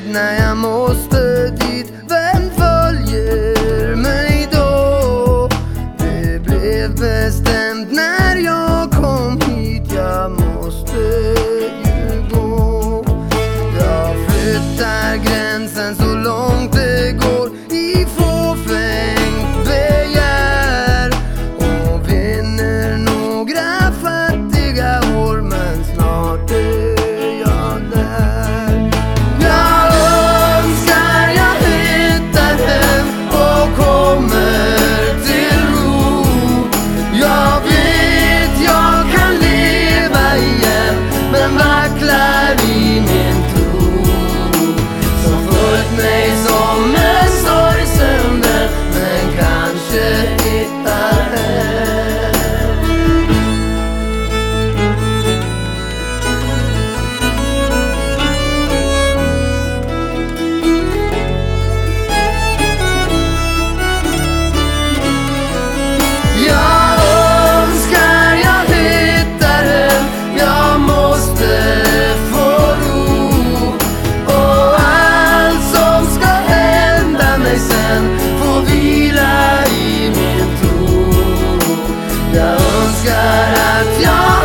бедная муста Garantyon